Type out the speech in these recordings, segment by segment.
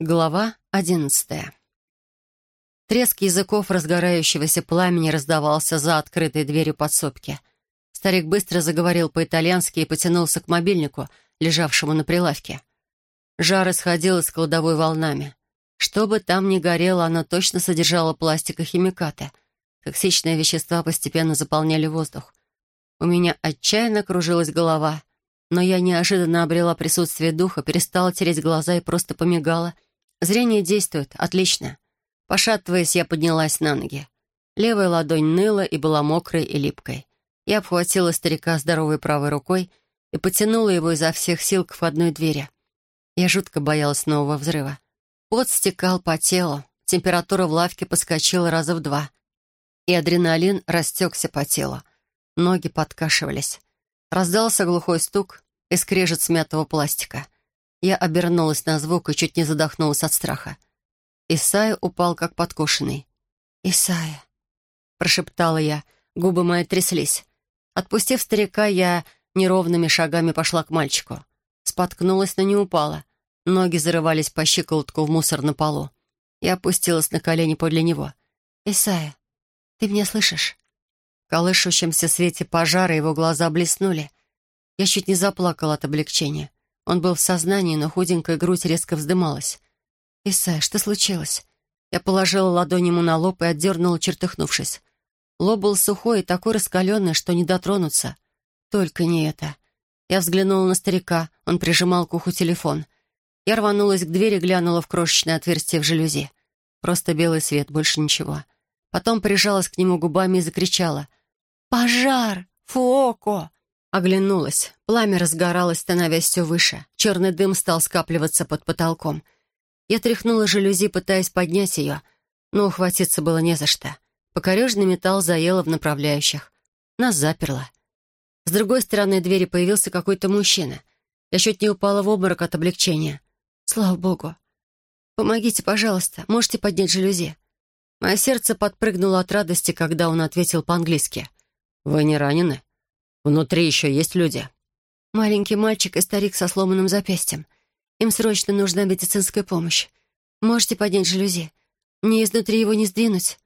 Глава одиннадцатая. Треск языков разгорающегося пламени раздавался за открытой дверью подсобки. Старик быстро заговорил по-итальянски и потянулся к мобильнику, лежавшему на прилавке. Жар исходил из кладовой волнами. Что бы там ни горело, оно точно содержало пластикохимикаты. Токсичные вещества постепенно заполняли воздух. У меня отчаянно кружилась голова — но я неожиданно обрела присутствие духа, перестала тереть глаза и просто помигала. Зрение действует. Отлично. Пошатываясь, я поднялась на ноги. Левая ладонь ныла и была мокрой и липкой. Я обхватила старика здоровой правой рукой и потянула его изо всех сил к входной двери. Я жутко боялась нового взрыва. Пот стекал по телу, температура в лавке подскочила раза в два. И адреналин растекся по телу. Ноги подкашивались. Раздался глухой стук и скрежет смятого пластика. Я обернулась на звук и чуть не задохнулась от страха. Исайя упал, как подкошенный. «Исайя», — прошептала я, губы мои тряслись. Отпустив старика, я неровными шагами пошла к мальчику. Споткнулась, но не упала. Ноги зарывались по щиколотку в мусор на полу. Я опустилась на колени подле него. «Исайя, ты меня слышишь?» В колышущемся свете пожара его глаза блеснули. Я чуть не заплакала от облегчения. Он был в сознании, но худенькая грудь резко вздымалась. «Исай, что случилось?» Я положила ладонь ему на лоб и отдернула, чертыхнувшись. Лоб был сухой и такой раскаленный, что не дотронуться. Только не это. Я взглянула на старика, он прижимал к уху телефон. Я рванулась к двери, глянула в крошечное отверстие в жалюзи. Просто белый свет, больше ничего. Потом прижалась к нему губами и закричала. «Пожар! Фуоко!» Оглянулась. Пламя разгоралось, становясь все выше. Черный дым стал скапливаться под потолком. Я тряхнула жалюзи, пытаясь поднять ее, но ухватиться было не за что. Покорежный металл заело в направляющих. Нас заперло. С другой стороны двери появился какой-то мужчина. Я чуть не упала в обморок от облегчения. Слава богу. «Помогите, пожалуйста. Можете поднять жалюзи?» Мое сердце подпрыгнуло от радости, когда он ответил по-английски. «Вы не ранены? Внутри еще есть люди». «Маленький мальчик и старик со сломанным запястьем. Им срочно нужна медицинская помощь. Можете поднять жалюзи. Мне изнутри его не сдвинуть.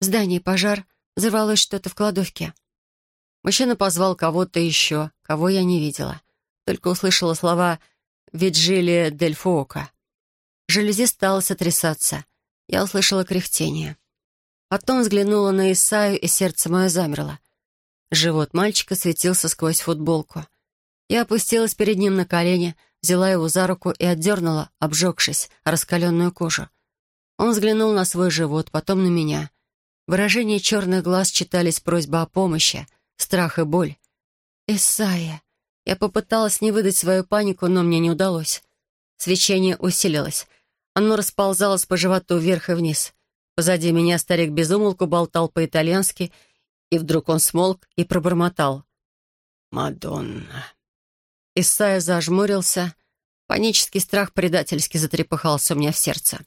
В здании пожар, взорвалось что-то в кладовке». Мужчина позвал кого-то еще, кого я не видела. Только услышала слова «Виджилия дель Фуока». Жалюзи стало сотрясаться. Я услышала кряхтение. Потом взглянула на Исаю, и сердце мое замерло. Живот мальчика светился сквозь футболку. Я опустилась перед ним на колени, взяла его за руку и отдернула, обжегшись, раскаленную кожу. Он взглянул на свой живот, потом на меня. Выражение черных глаз читались просьба о помощи, страх и боль. «Исайя!» Я попыталась не выдать свою панику, но мне не удалось. Свечение усилилось. Оно расползалось по животу вверх и вниз. Позади меня старик безумолку болтал по-итальянски, и вдруг он смолк и пробормотал. «Мадонна». Исайя зажмурился. Панический страх предательски затрепыхался у меня в сердце.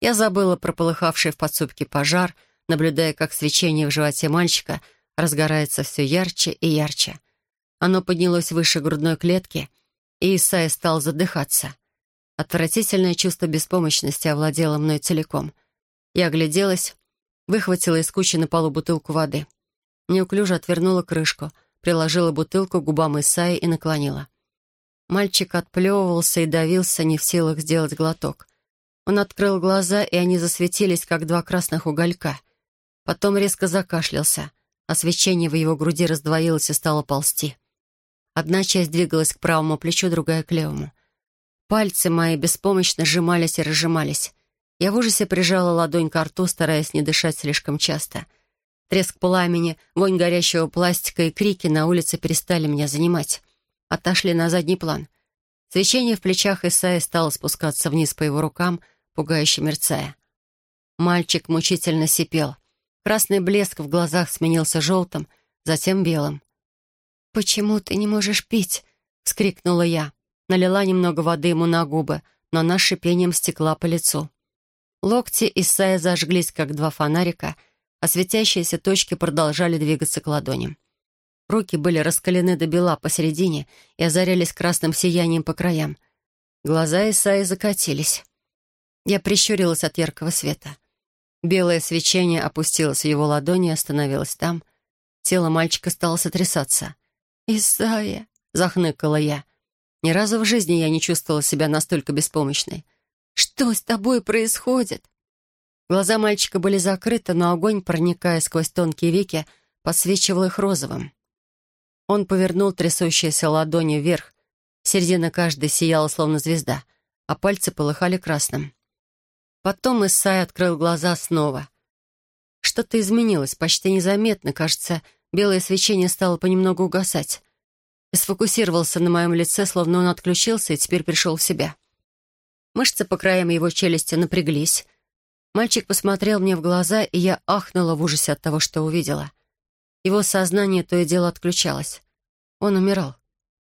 Я забыла про полыхавший в подсобке пожар, наблюдая, как свечение в животе мальчика разгорается все ярче и ярче. Оно поднялось выше грудной клетки, и Исайя стал задыхаться. Отвратительное чувство беспомощности овладело мной целиком. Я огляделась, выхватила из кучи на полу бутылку воды. Неуклюже отвернула крышку, приложила бутылку к губам Исаи и наклонила. Мальчик отплевывался и давился, не в силах сделать глоток. Он открыл глаза, и они засветились, как два красных уголька. Потом резко закашлялся, свечение в его груди раздвоилось и стало ползти. Одна часть двигалась к правому плечу, другая — к левому. Пальцы мои беспомощно сжимались и разжимались. Я в ужасе прижала ладонь к рту, стараясь не дышать слишком часто. Треск пламени, вонь горящего пластика и крики на улице перестали меня занимать. Отошли на задний план. Свечение в плечах Исаи стало спускаться вниз по его рукам, пугающе мерцая. Мальчик мучительно сипел. Красный блеск в глазах сменился желтым, затем белым. «Почему ты не можешь пить?» — вскрикнула я. Налила немного воды ему на губы, но она шипением стекла по лицу. Локти Исая зажглись, как два фонарика, а светящиеся точки продолжали двигаться к ладоням. Руки были раскалены до бела посередине и озарялись красным сиянием по краям. Глаза Исаи закатились. Я прищурилась от яркого света. Белое свечение опустилось в его ладони и остановилось там. Тело мальчика стало сотрясаться. «Исайя!» — захныкала я. Ни разу в жизни я не чувствовала себя настолько беспомощной. «Что с тобой происходит?» Глаза мальчика были закрыты, но огонь, проникая сквозь тонкие веки, подсвечивал их розовым. Он повернул трясущиеся ладони вверх. Середина каждой сияла, словно звезда, а пальцы полыхали красным. Потом Исай открыл глаза снова. Что-то изменилось, почти незаметно, кажется, белое свечение стало понемногу угасать. И сфокусировался на моем лице, словно он отключился и теперь пришел в себя. Мышцы по краям его челюсти напряглись. Мальчик посмотрел мне в глаза, и я ахнула в ужасе от того, что увидела. Его сознание то и дело отключалось. Он умирал.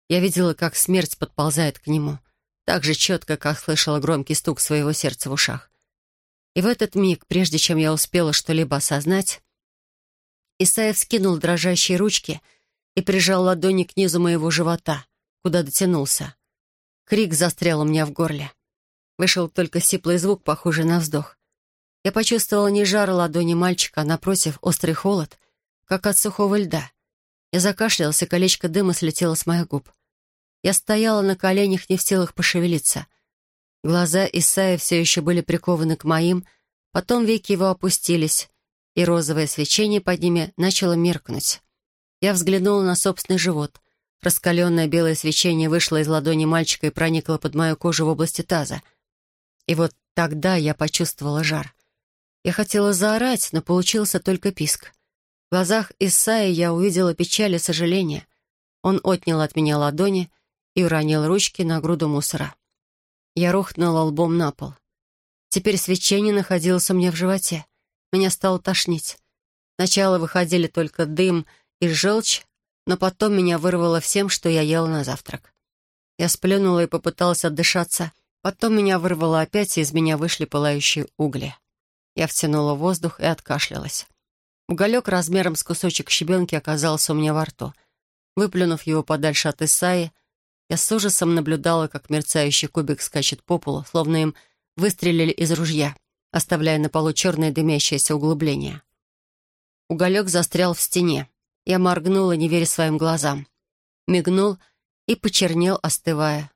Я видела, как смерть подползает к нему, так же четко, как слышала громкий стук своего сердца в ушах. И в этот миг, прежде чем я успела что-либо осознать, Исаев скинул дрожащие ручки и прижал ладони к низу моего живота, куда дотянулся. Крик застрял у меня в горле. Вышел только сиплый звук, похожий на вздох. Я почувствовала не жар ладони мальчика, а напротив острый холод, как от сухого льда. Я закашлялась, и колечко дыма слетело с моих губ. Я стояла на коленях, не в силах пошевелиться — Глаза Исаия все еще были прикованы к моим, потом веки его опустились, и розовое свечение под ними начало меркнуть. Я взглянула на собственный живот. Раскаленное белое свечение вышло из ладони мальчика и проникло под мою кожу в области таза. И вот тогда я почувствовала жар. Я хотела заорать, но получился только писк. В глазах Исаия я увидела печаль и сожаление. Он отнял от меня ладони и уронил ручки на груду мусора. Я рухнула лбом на пол. Теперь свечение находилось у меня в животе. Меня стало тошнить. Сначала выходили только дым и желчь, но потом меня вырвало всем, что я ела на завтрак. Я сплюнула и попыталась отдышаться. Потом меня вырвало опять, и из меня вышли пылающие угли. Я втянула воздух и откашлялась. Уголек размером с кусочек щебенки оказался у меня во рту. Выплюнув его подальше от Исаи, я с ужасом наблюдала, как мерцающий кубик скачет по полу, словно им выстрелили из ружья, оставляя на полу черное дымящееся углубление. Уголек застрял в стене. Я моргнула, не веря своим глазам. Мигнул и почернел, остывая.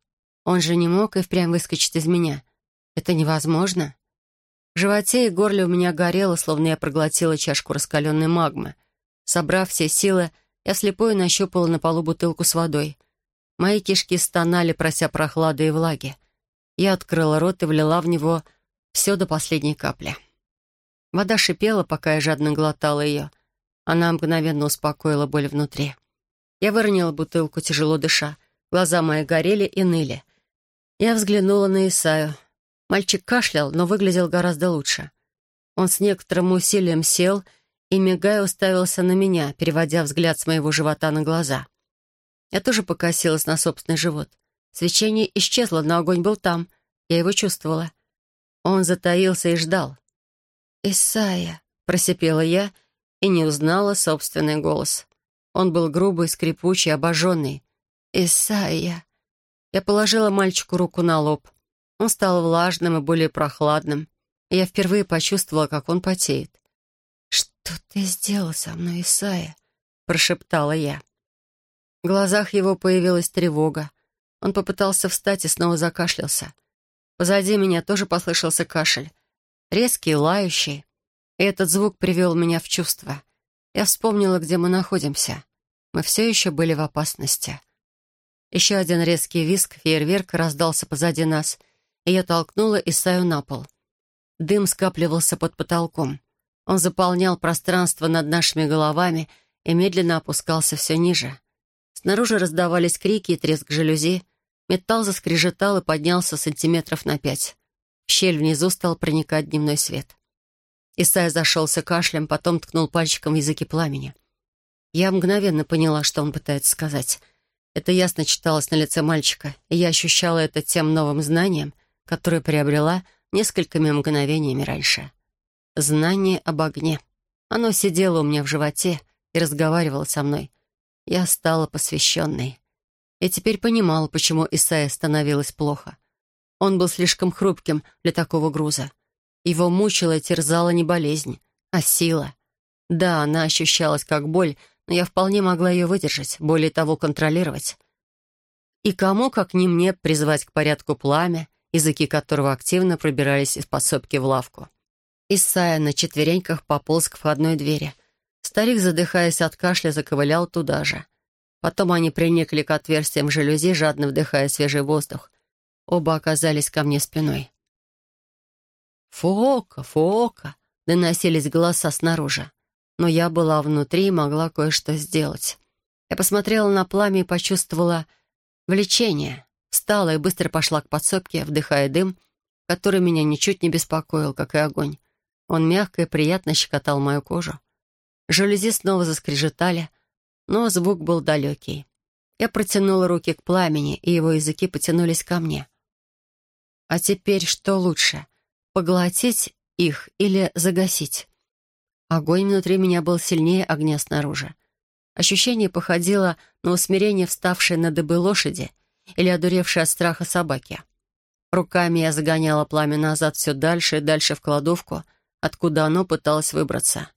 Он же не мог и впрямь выскочить из меня. Это невозможно. В животе и горле у меня горело, словно я проглотила чашку раскаленной магмы. Собрав все силы, я слепой нащупала на полу бутылку с водой — Мои кишки стонали, прося прохлады и влаги. Я открыла рот и влила в него все до последней капли. Вода шипела, пока я жадно глотала ее. Она мгновенно успокоила боль внутри. Я выронила бутылку, тяжело дыша. Глаза мои горели и ныли. Я взглянула на Исаю. Мальчик кашлял, но выглядел гораздо лучше. Он с некоторым усилием сел и, мигая, уставился на меня, переводя взгляд с моего живота на глаза. Я тоже покосилась на собственный живот. Свечение исчезло, но огонь был там. Я его чувствовала. Он затаился и ждал. «Исайя», — просипела я и не узнала собственный голос. Он был грубый, скрипучий, обожженный. «Исайя». Я положила мальчику руку на лоб. Он стал влажным и более прохладным. И я впервые почувствовала, как он потеет. «Что ты сделал со мной, Исайя?» — прошептала я. В глазах его появилась тревога. Он попытался встать и снова закашлялся. Позади меня тоже послышался кашель. Резкий, лающий. И этот звук привел меня в чувство. Я вспомнила, где мы находимся. Мы все еще были в опасности. Еще один резкий виск фейерверка раздался позади нас, я толкнула Исаю на пол. Дым скапливался под потолком. Он заполнял пространство над нашими головами и медленно опускался все ниже. Снаружи раздавались крики и треск жалюзи. Металл заскрежетал и поднялся сантиметров на пять. В щель внизу стал проникать дневной свет. Исайя зашелся кашлем, потом ткнул пальчиком в языки пламени. Я мгновенно поняла, что он пытается сказать. Это ясно читалось на лице мальчика, и я ощущала это тем новым знанием, которое приобрела несколькими мгновениями раньше. Знание об огне. Оно сидело у меня в животе и разговаривало со мной, я стала посвященной. И теперь понимала, почему Исаия становилось плохо. Он был слишком хрупким для такого груза. Его мучила и терзала не болезнь, а сила. Да, она ощущалась как боль, но я вполне могла ее выдержать, более того, контролировать. И кому, как не мне, призвать к порядку пламя, языки которого активно пробирались из подсобки в лавку. Исайя на четвереньках пополз к входной двери. Старик, задыхаясь от кашля, заковылял туда же. Потом они приникли к отверстиям жалюзи, жадно вдыхая свежий воздух. Оба оказались ко мне спиной. «Фока, Фока!» — доносились голоса снаружи. Но я была внутри и могла кое-что сделать. Я посмотрела на пламя и почувствовала влечение. Встала и быстро пошла к подсобке, вдыхая дым, который меня ничуть не беспокоил, как и огонь. Он мягко и приятно щекотал мою кожу. Жалюзи снова заскрежетали, но звук был далекий. Я протянула руки к пламени, и его языки потянулись ко мне. А теперь что лучше, поглотить их или загасить? Огонь внутри меня был сильнее огня снаружи. Ощущение походило на усмирение вставшей на дыбы лошади или одуревшей от страха собаки. Руками я загоняла пламя назад все дальше и дальше в кладовку, откуда оно пыталось выбраться.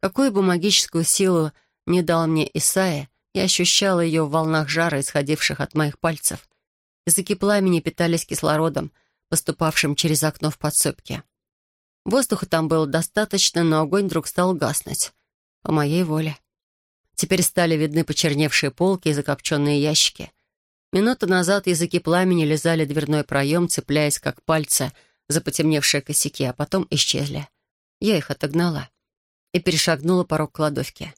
Какую бы магическую силу не дал мне Исаия, я ощущала ее в волнах жара, исходивших от моих пальцев. Языки пламени питались кислородом, поступавшим через окно в подсобке. Воздуха там было достаточно, но огонь вдруг стал гаснуть. По моей воле. Теперь стали видны почерневшие полки и закопченные ящики. Минуту назад языки пламени лизали дверной проем, цепляясь, как пальцы, за потемневшие косяки, а потом исчезли. Я их отогнала и перешагнула порог кладовки.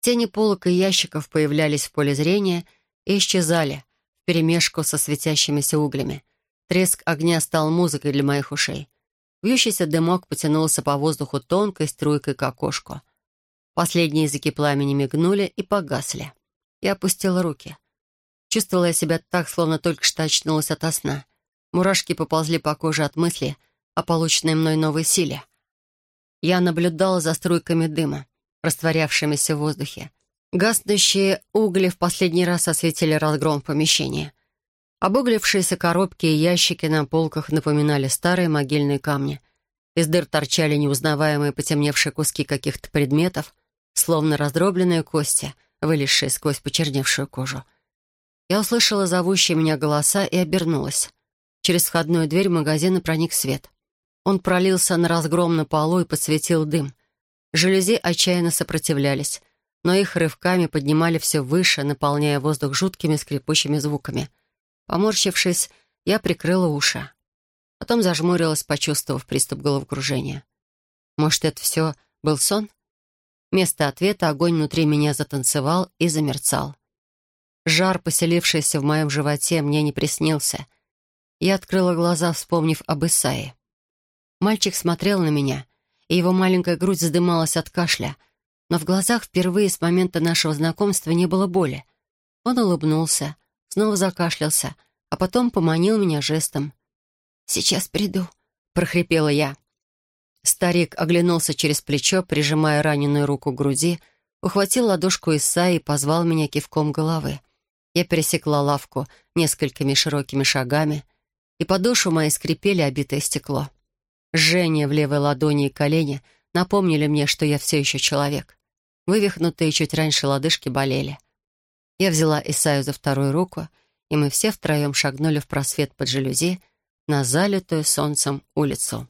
Тени полок и ящиков появлялись в поле зрения и исчезали, вперемешку со светящимися углями. Треск огня стал музыкой для моих ушей. Вьющийся дымок потянулся по воздуху тонкой струйкой к окошку. Последние языки пламени мигнули и погасли. Я опустила руки. Чувствовала я себя так, словно только что очнулась ото сна. Мурашки поползли по коже от мысли о полученной мной новой силе. Я наблюдала за струйками дыма, растворявшимися в воздухе. Гаснущие угли в последний раз осветили разгром в помещении. Обуглившиеся коробки и ящики на полках напоминали старые могильные камни. Из дыр торчали неузнаваемые потемневшие куски каких-то предметов, словно раздробленные кости, вылезшие сквозь почерневшую кожу. Я услышала зовущие меня голоса и обернулась. Через входную дверь магазина проник свет. Он пролился на разгром на полу и подсветил дым. Жалюзи отчаянно сопротивлялись, но их рывками поднимали все выше, наполняя воздух жуткими скрипучими звуками — Поморщившись, я прикрыла уши. Потом зажмурилась, почувствовав приступ головокружения. Может, это все был сон? Вместо ответа огонь внутри меня затанцевал и замерцал. Жар, поселившийся в моем животе, мне не приснился. Я открыла глаза, вспомнив об Исае. Мальчик смотрел на меня, и его маленькая грудь вздымалась от кашля, но в глазах впервые с момента нашего знакомства не было боли. Он улыбнулся, снова закашлялся, а потом поманил меня жестом. «Сейчас приду», — прохрипела я. Старик оглянулся через плечо, прижимая раненую руку к груди, ухватил ладошку Иса и позвал меня кивком головы. Я пересекла лавку несколькими широкими шагами, и подошвы мои скрипели обитое стекло. Жжение в левой ладони и колене напомнили мне, что я все еще человек. Вывихнутые чуть раньше лодыжки болели. Я взяла Исаю за вторую руку, и мы все втроем шагнули в просвет под жалюзи на залитую солнцем улицу.